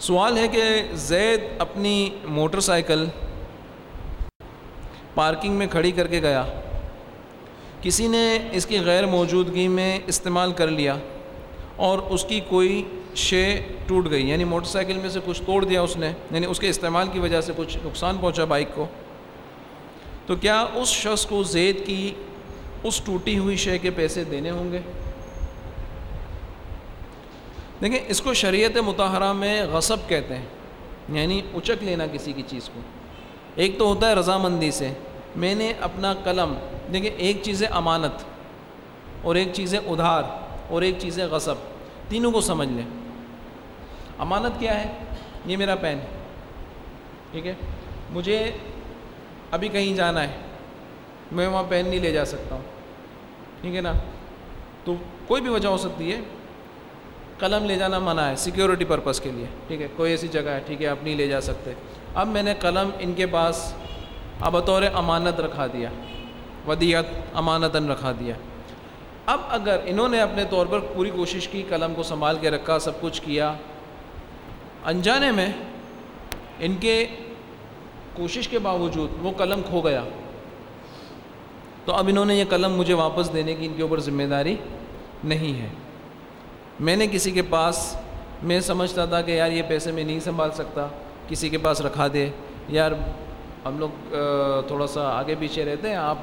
سوال ہے کہ زید اپنی موٹر سائیکل پارکنگ میں کھڑی کر کے گیا۔ کسی نے اس کی غیر موجودگی میں استعمال کر لیا اور اس کی کوئی شے ٹوٹ گئی یعنی موٹر سائیکل میں سے کچھ توڑ دیا اس نے یعنی اس کے استعمال کی وجہ سے کچھ نقصان پہنچا بائک کو۔ تو کیا اس شخص کو زید کی اس ٹوٹی ہوئی شے کے پیسے دینے ہوں گے؟ دیکھیں، اس کو شریعت متحرہ میں غصب کہتے ہیں یعنی اچک لینا کسی کی چیز کو۔ ایک تو ہوتا ہے رضامندی سے۔ میں نے اپنا قلم، دیکھیں، ایک چیز ہے امانت اور ایک چیز ہے ادھار اور ایک چیز ہے غصب، تینوں کو سمجھ لیں۔ امانت کیا ہے؟ یہ میرا پین ٹھیک ہے؟ مجھے ابھی کہیں جانا ہے۔ میں وہاں پین نہیں لے جا سکتا ہوں۔ ٹھیک ہے نا؟ تو کوئی بھی وجہ ہو سکتی ہے۔ قلم لے جانا منع ہے سیکیورٹی پرپز کے لیے۔ ٹھیک ہے، کوئی ایسی جگہ ہے، ٹھیک ہے، آپ نہیں لے جا سکتے۔ اب میں نے قلم ان کے پاس اب بطور امانت رکھا دیا ودیت امانتاً رکھا دیا۔ اب اگر انہوں نے اپنے طور پر پوری کوشش کی، قلم کو سنبھال کے رکھا، سب کچھ کیا، انجانے میں ان کے کوشش کے باوجود وہ قلم کھو گیا۔ تو اب انہوں نے یہ قلم مجھے واپس دینے کی ان کے اوپر ذمہ داری نہیں ہے۔ میں نے کسی کے پاس، میں سمجھتا تھا کہ یار یہ پیسے میں نہیں سنبھال سکتا، کسی کے پاس رکھا دے۔ یار ہم لوگ تھوڑا سا آگے پیچھے رہتے ہیں، آپ،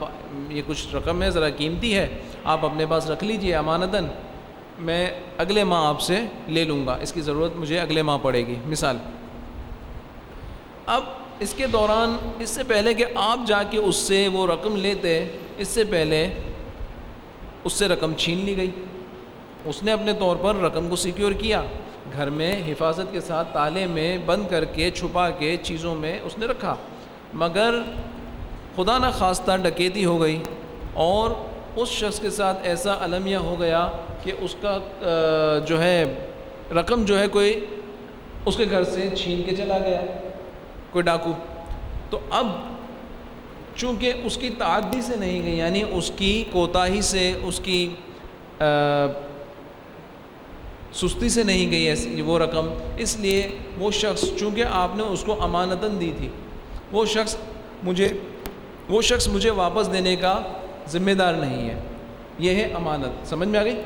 یہ کچھ رقم ہے، ذرا قیمتی ہے، آپ اپنے پاس رکھ لیجیے امانتاً۔ میں اگلے ماہ آپ سے لے لوں گا، اس کی ضرورت مجھے اگلے ماہ پڑے گی۔ مثال۔ اب اس کے دوران، اس سے پہلے کہ آپ جا کے اس سے وہ رقم لیتے، اس سے پہلے اس سے رقم چھین لی گئی۔ اس نے اپنے طور پر رقم کو سیکیور کیا۔ گھر میں حفاظت کے ساتھ تالے میں بند کر کے چھپا کے چیزوں میں اس نے رکھا۔ مگر خدا نہ خواستہ ڈکیتی ہو گئی اور اس شخص کے ساتھ ایسا المیہ ہو گیا کہ اس کا جو ہے، رقم جو ہے، کوئی اس کے گھر سے چھین کے چلا گیا، کوئی ڈاکو۔ تو اب چونکہ اس کی تعدی سے نہیں گئی یعنی اس کی کوتاہی سے، اس کی سستی سے نہیں گئی ایسی وہ رقم۔ اس لیے وہ شخص، چونکہ آپ نے اس کو امانتاً دی تھی، وہ شخص مجھے، وہ شخص مجھے واپس دینے کا ذمہ دار نہیں ہے۔ یہ ہے امانت۔ سمجھ میں آ گئی؟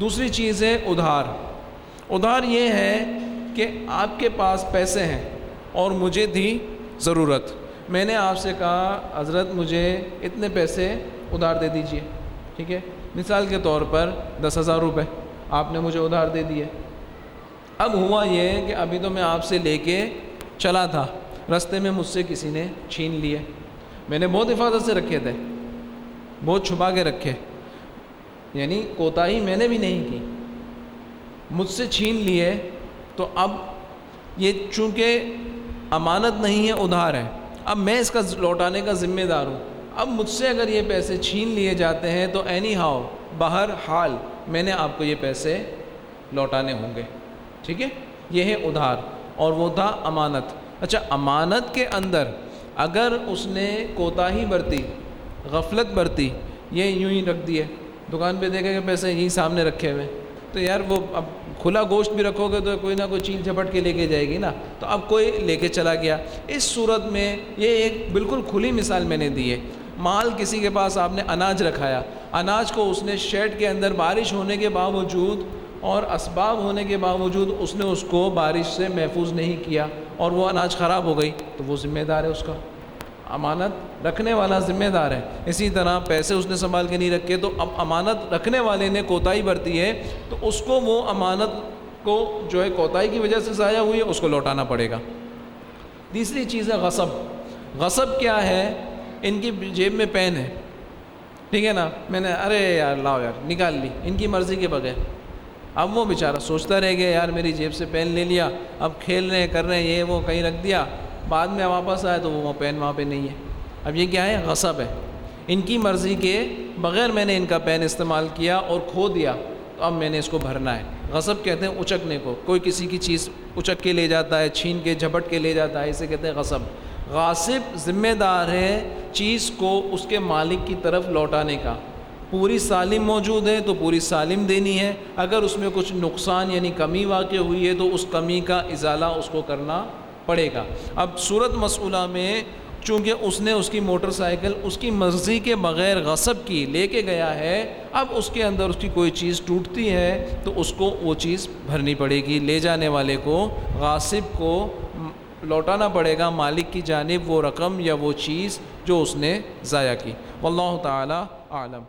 دوسری چیز ہے ادھار۔ ادھار یہ ہے کہ آپ کے پاس پیسے ہیں اور مجھے تھی ضرورت۔ میں نے آپ سے کہا، حضرت مجھے اتنے پیسے ادھار دے دیجیے، ٹھیک ہے؟ مثال کے طور پر دس ہزار روپے۔ آپ نے مجھے ادھار دے دیے اب ہوا یہ کہ ابھی تو میں آپ سے لے کے چلا تھا۔ رستے میں مجھ سے کسی نے چھین لیے میں نے بہت حفاظت سے رکھے تھے۔ بہت چھپا کے رکھے۔ یعنی کوتاہی میں نے بھی نہیں کی۔ مجھ سے چھین لیے تو اب یہ چونکہ امانت نہیں ہے، ادھار ہے۔ اب میں اس کا لوٹانے کا ذمہ دار ہوں۔ اب مجھ سے اگر یہ پیسے چھین لیے جاتے ہیں تو اینی ہاؤ بہر حال میں نے آپ کو یہ پیسے لوٹانے ہوں گے۔ ٹھیک ہے؟ یہ ہے ادھار اور وہ تھا امانت۔ اچھا امانت کے اندر اگر اس نے کوتاہی برتی، غفلت برتی، یہ یوں ہی رکھ دیے۔ دکان پہ دیکھے کہ پیسے یہیں سامنے رکھے ہوئے۔ تو یار وہ اب کھلا گوشت بھی رکھو گے تو کوئی نہ کوئی چین جھپٹ کے لے کے جائے گی نا۔ تو اب کوئی لے کے چلا گیا۔ اس صورت میں یہ ایک بالکل کھلی مثال میں نے دی ہے۔ مال کسی کے پاس آپ نے اناج رکھایا، اناج کو اس نے شیڈ کے اندر بارش ہونے کے باوجود اور اسباب ہونے کے باوجود اس نے اس کو بارش سے محفوظ نہیں کیا اور وہ اناج خراب ہو گئی۔ تو وہ ذمہ دار ہے اس کا۔ امانت رکھنے والا ذمہ دار ہے۔ اسی طرح پیسے اس نے سنبھال کے نہیں رکھے، تو اب امانت رکھنے والے نے کوتاہی برتی ہے، تو اس کو وہ امانت کو جو ہے کوتاہی کی وجہ سے ضائع ہوئی ہے، اس کو لوٹانا پڑے گا۔ تیسری چیز ہے غصب۔ غصب کیا ہے؟ ان کی جیب میں پین ہے۔ ٹھیک ہے نا؟ میں نے ارے یار، لاؤ یار، نکال لی۔ ان کی مرضی کے بغیر۔ اب وہ بیچارہ سوچتا رہ گیا، یار میری جیب سے پین لے لیا، اب کھیل رہے ہیں کر رہے ہیں یہ وہ کہیں رکھ دیا۔ بعد میں واپس آئے تو وہ پین وہاں پہ نہیں ہے۔ اب یہ کیا ہے؟ غصب ہے۔ ان کی مرضی کے بغیر میں نے ان کا پین استعمال کیا اور کھو دیا۔ تو اب میں نے اس کو بھرنا ہے۔ غصب کہتے ہیں اچکنے کو۔ کوئی کسی کی چیز اچک کے لے جاتا ہے، چھین کے، جھپٹ کے لے جاتا ہے، اسے کہتے ہیں غصب۔ غاصب ذمہ دار ہے چیز کو اس کے مالک کی طرف لوٹانے کا۔ پوری سالم موجود ہے تو پوری سالم دینی ہے۔ اگر اس میں کچھ نقصان یعنی کمی واقع ہوئی ہے تو اس کمی کا ازالہ اس کو کرنا پڑے گا۔ اب صورت مسئولہ میں چونکہ اس نے اس کی موٹر سائیکل اس کی مرضی کے بغیر غصب کی، لے کے گیا ہے، اب اس کے اندر اس کی کوئی چیز ٹوٹتی ہے تو اس کو وہ چیز بھرنی پڑے گی۔ لے جانے والے کو، غاصب کو لوٹانا پڑے گا مالک کی جانب وہ رقم یا وہ چیز جو اس نے ضائع کی۔ واللہ تعالی عالم